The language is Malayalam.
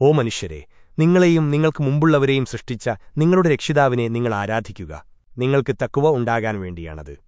ഓ മനുഷ്യരെ നിങ്ങളെയും നിങ്ങൾക്ക് മുമ്പുള്ളവരെയും സൃഷ്ടിച്ച നിങ്ങളുടെ രക്ഷിതാവിനെ നിങ്ങൾ ആരാധിക്കുക. നിങ്ങൾക്ക് തക്കുവ ഉണ്ടാകാൻ വേണ്ടിയാണത്.